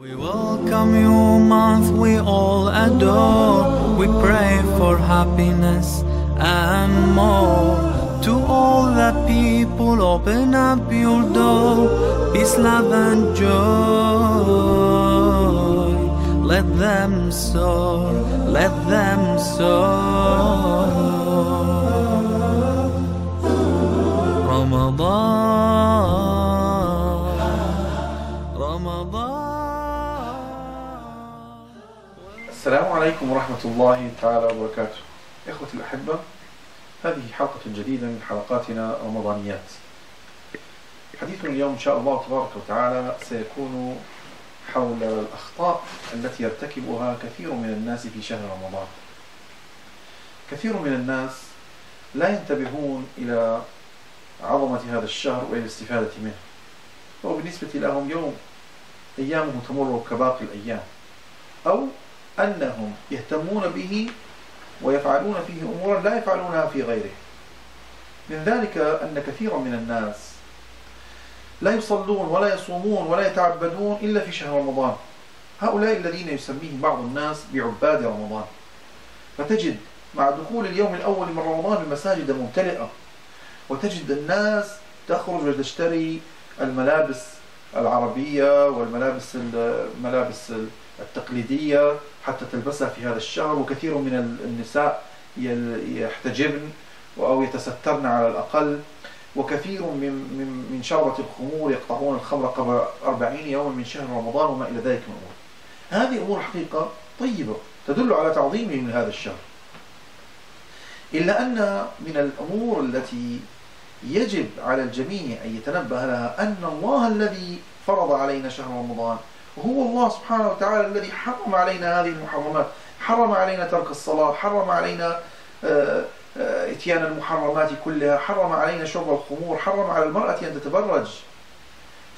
We welcome you, month we all adore. We pray for happiness and more. To all the people, open up your door. Peace, love, and joy. Let them soar, let them soar. عليكم ورحمة الله تعالى وبركاته. إخوتي الأحبة هذه حلقة جديدة من حلقاتنا رمضانيات. حديثنا اليوم إن شاء الله تبارك وتعالى سيكون حول الأخطاء التي يرتكبها كثير من الناس في شهر رمضان. كثير من الناس لا ينتبهون إلى عظمة هذا الشهر وإلى الاستفادة منه. فهو بالنسبة لهم يوم أيامه تمر كباقي الأيام. أو أنهم يهتمون به ويفعلون فيه أمورا لا يفعلونها في غيره. من ذلك أن كثيرا من الناس لا يصلون ولا يصومون ولا يتعبدون إلا في شهر رمضان. هؤلاء الذين يسميهم بعض الناس بعباد رمضان. فتجد مع دخول اليوم الأول من رمضان المساجد ممتلئة وتجد الناس تخرج وتشتري الملابس العربية والملابس الملابس التقليدية حتى تلبسها في هذا الشهر وكثير من النساء يحتجبن أو يتسترن على الأقل. وكثير من من من شربة الخمور يقطعون الخمر قبل أربعين يوما من شهر رمضان وما إلى ذلك من أمور هذه أمور حقيقة طيبة تدل على تعظيمه من هذا الشهر إلا أن من الأمور التي يجب على الجميع أن يتنبه لها أن الله الذي فرض علينا شهر رمضان وهو الله سبحانه وتعالى الذي حرم علينا هذه المحرمات حرم علينا ترك الصلاة حرم علينا آه، آه، إتيان المحرمات كلها حرم علينا شرب الخمور حرم على المرأة أن تتبرج.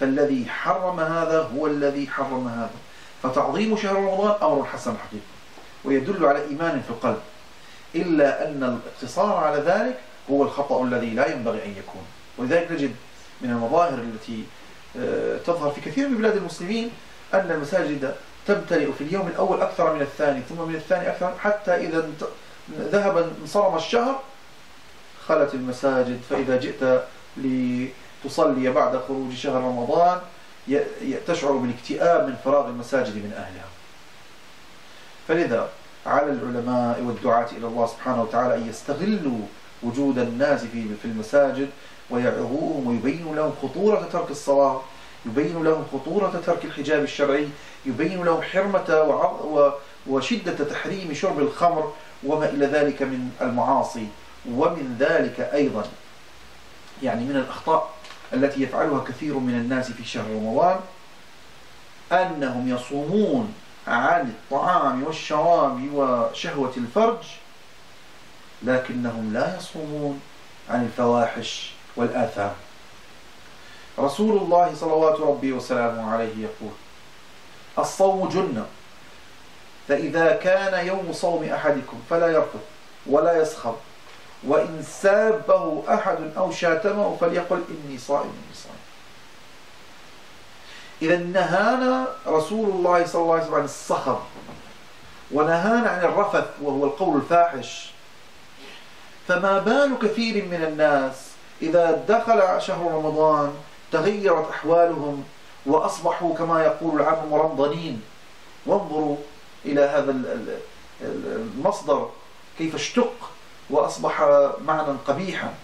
فالذي حرم هذا هو الذي حرم هذا. فتعظيم شهر رمضان أمر حسن حقيقي ويدل على إيمان في القلب. إلا أن الاقتصار على ذلك هو الخطأ الذي لا ينبغي أن يكون. ولذلك نجد من المظاهر التي آه، تظهر في كثير من بلاد المسلمين أن المساجد تمتلئ في اليوم الأول أكثر من الثاني ثم من الثاني أكثر حتى إذا ذهب انصرم الشهر خلت المساجد. فإذا جئت لتصلي بعد خروج شهر رمضان تشعر بالاكتئاب من فراغ المساجد من أهلها. فلذا على العلماء والدعاة إلى الله سبحانه وتعالى أن يستغلوا وجود الناس في المساجد ويعظوهم ويبينوا لهم خطورة ترك الصلاة. يبين لهم خطورة ترك الحجاب الشرعي يبين لهم حرمة وشدة تحريم شرب الخمر وما إلى ذلك من المعاصي ومن ذلك أيضا. يعني من الأخطاء التي يفعلها كثير من الناس في شهر رمضان أنهم يصومون عن الطعام والشراب وشهوة الفرج لكنهم لا يصومون عن الفواحش والآثام. رسول الله صلوات ربي وسلامه عليه يقول الصوم جنة فإذا كان يوم صوم أحدكم فلا يرفض ولا يسخر وإن سابه أحد أو شاتمه فليقل إني صائم إني صائم إذا نهانا رسول الله صلى الله عليه وسلم عن السخر ونهانا عن الرفث وهو القول الفاحش فما بال كثير من الناس إذا دخل شهر رمضان تغيرت أحوالهم وأصبحوا كما يقول العام مرمضنين وانظروا إلى هذا ال- ال- ال- المصدر كيف اشتق وأصبح معنى قبيحا.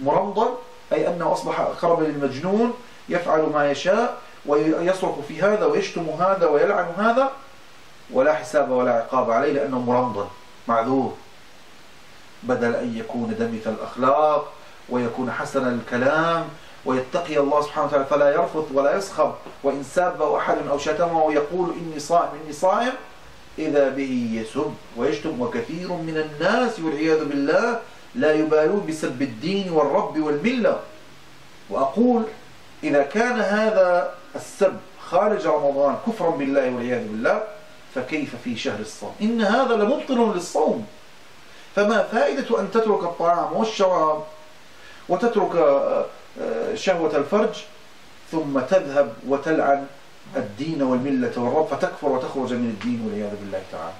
مرمضن أي أنه أصبح أقرب للمجنون يفعل ما يشاء ويصرخ في هذا ويشتم هذا ويلعن هذا ولا حساب ولا عقاب عليه لأنه مرمضن معذور. بدل أن يكون دمث الأخلاق ويكون حسن الكلام ويتقي الله سبحانه وتعالى فلا يرفث ولا يسخر وإن سابه أحد أو شتمه ويقول إني صائم إني صائم إذا به يسب ويشتم وكثير من الناس والعياذ بالله لا يبالون بسب الدين والرب والملة. وأقول إذا كان هذا السب خارج رمضان كفرا بالله والعياذ بالله فكيف في شهر الصوم؟ إن هذا لمبطل للصوم. فما فائدة أن تترك الطعام والشراب وتترك شهوة الفرج ثم تذهب وتلعن الدين والملة والرب فتكفر وتخرج من الدين والعياذ بالله تعالى.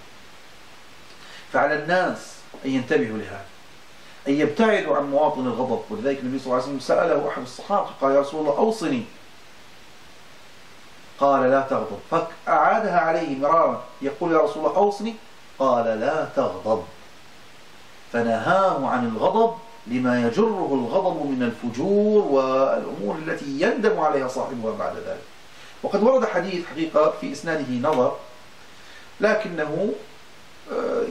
فعلى الناس أن ينتبهوا لهذا أن يبتعدوا عن مواطن الغضب. ولذلك النبي صلى الله عليه وسلم سأله أحد الصحابة قال يا رسول الله أوصني. قال لا تغضب. فأعادها عليه مرارا. يقول يا رسول الله أوصني. قال لا تغضب. فنهاه عن الغضب لما يجره الغضب من الفجور والأمور التي يندم عليها صاحبها بعد ذلك. وقد ورد حديث حقيقة في إسناده نظر لكنه آه،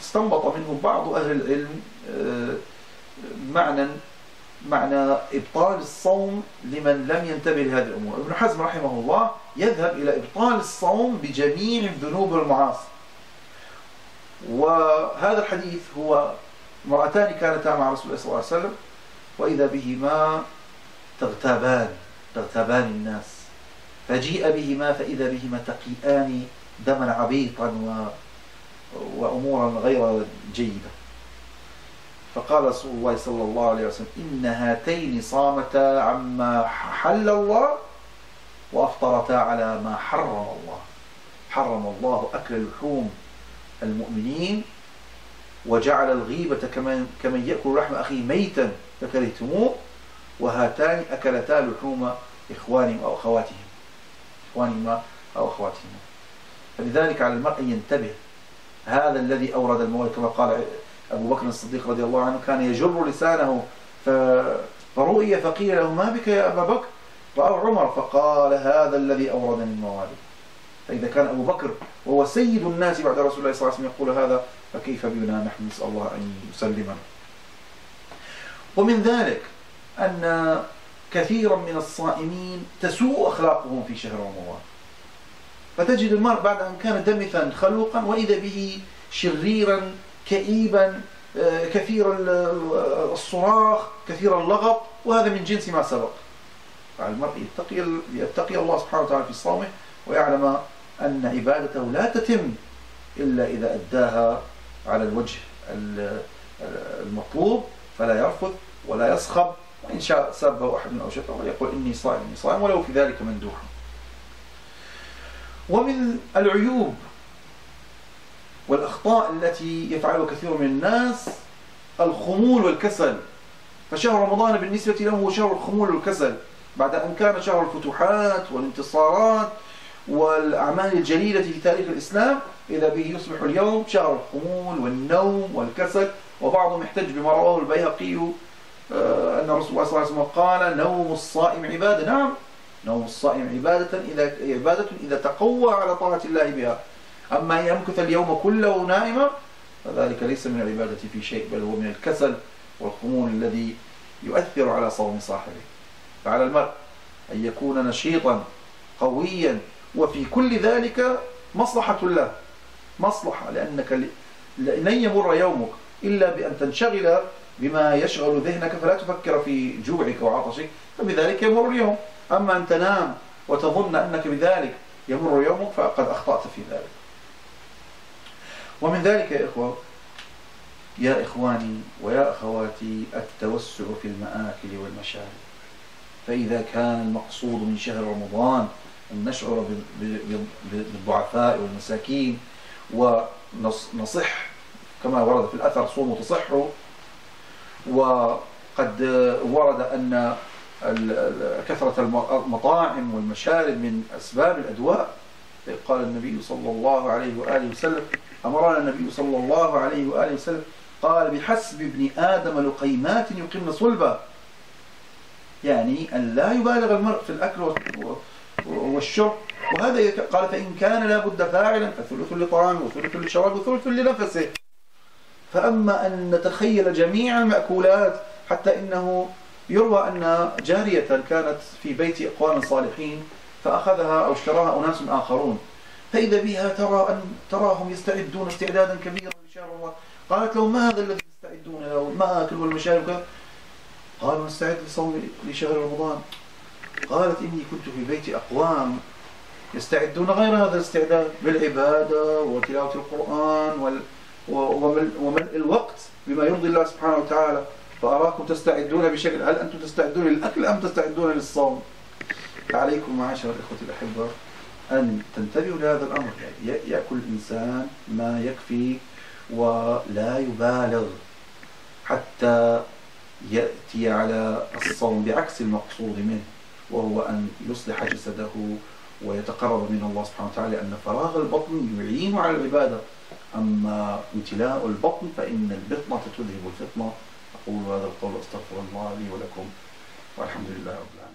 استنبط منه بعض أهل العلم آه، معنى معنى إبطال الصوم لمن لم ينتبه لهذه الأمور. ابن حزم رحمه الله يذهب إلى إبطال الصوم بجميع الذنوب والمعاصي. وهذا الحديث هو امرأتان كانتا مع رسول الله صلى الله عليه وسلم وإذا بهما تغتابان تغتابان الناس. فجيء بهما فإذا بهما تقيئان دما عبيطا و... وأمورا غير جيدة. فقال رسول الله صلى الله عليه وسلم إن هاتين صامتا عما حل الله وأفطرتا على ما حرم الله. حرم الله أكل لحوم المؤمنين وجعل الغيبة كمن, كمن يأكل لحم أخيه ميتا فكرهتموه وهاتان أكلتا لحوم إخوانهم أو أخواتهم. إخوانهما أو أخواتهما فلذلك على المرء أن ينتبه. هذا الذي أورد الموت كما قال أبو بكر الصديق رضي الله عنه كان يجر لسانه فرؤي فقيل له ما بك يا أبا بكر؟ رأى عمر فقال هذا الذي أوردني الموالد فإذا كان أبو بكر وهو سيد الناس بعد رسول الله صلى الله عليه وسلم يقول هذا فكيف بنا نحن؟ نسأل الله أن يسلمنا. ومن ذلك أن كثيرا من الصائمين تسوء أخلاقهم في شهر رمضان. فتجد المرء بعد أن كان دمثا خلوقا وإذا به شريرا كئيبا آه، كثير الصراخ كثير اللغط وهذا من جنس ما سبق. المرء يتقي, يتقي الله سبحانه وتعالى في صومه ويعلم أن عبادته لا تتم إلا إذا أداها على الوجه المطلوب فلا يرفض ولا يصخب. وإن شاء سبه أحد أو شتمه ويقول إني صائم إني صائم ولو في ذلك مندوحا ومن العيوب والأخطاء التي يفعلها كثير من الناس الخمول والكسل. فشهر رمضان بالنسبة له هو شهر الخمول والكسل. بعد أن كان شهر الفتوحات والانتصارات والأعمال الجليلة في تاريخ الإسلام إذا به يصبح اليوم شهر الخمول والنوم والكسل وبعضهم يحتج بما رواه البيهقي آه، أن رسول الله صلى الله عليه وسلم قال نوم الصائم عبادة. نعم نوم الصائم عبادة إذا عبادة إذا تقوى على طاعة الله بها. أما أن يمكث اليوم كله نائما فذلك ليس من العبادة في شيء بل هو من الكسل والخمول الذي يؤثر على صوم صاحبه. فعلى المرء أن يكون نشيطا قويا وفي كل ذلك مصلحة له. مصلحة لأنك لن يمر يومك إلا بأن تنشغل بما يشغل ذهنك فلا تفكر في جوعك وعطشك فبذلك يمر اليوم. أما أن تنام وتظن أنك بذلك يمر يومك فقد أخطأت في ذلك. ومن ذلك يا إخوة يا إخواني ويا أخواتي التوسع في المآكل والمشارب. فإذا كان المقصود من شهر رمضان أن نشعر بالضعفاء والمساكين ونصح كما ورد في الأثر صوموا تصحوا وقد ورد أن كثرة المطاعم والمشارب من أسباب الأدواء. قال النبي صلى الله عليه وآله وسلم أمرنا النبي صلى الله عليه وآله وسلم قال بحسب ابن آدم لقيمات يقمن صلبا يعني أن لا يبالغ المرء في الأكل والشرب وهذا قال فإن كان لابد فاعلا فثلث لطعامه وثلث لشرابه وثلث لنفسه. فأما أن نتخيل جميع المأكولات حتى إنه يروى أن جارية كانت في بيت أقوام صالحين فأخذها أو اشتراها أناس آخرون. فإذا بها ترى أن تراهم يستعدون استعدادا كبيرا لشهر الله قالت له ما هذا الذي تستعدون له؟ أكل والمشارب قالوا نستعد لصوم لشهر رمضان. قالت إني كنت في بيت أقوام يستعدون غير هذا الاستعداد بالعبادة وتلاوة القرآن وال وملء الوقت بما يرضي الله سبحانه وتعالى. فأراكم تستعدون بشكل هل أنتم تستعدون للأكل أم تستعدون للصوم؟ عليكم معاشر الإخوة الأحبة أن تنتبهوا لهذا الأمر. يأكل الإنسان ما يكفي ولا يبالغ حتى يأتي على الصوم بعكس المقصود منه. وهو أن يصلح جسده ويتقرب من الله سبحانه وتعالى أن فراغ البطن يعين على العبادة. أما امتلاء البطن فإن البطنة تذهب الفطنة. أقول هذا القول أستغفر الله لي ولكم والحمد لله رب العالمين.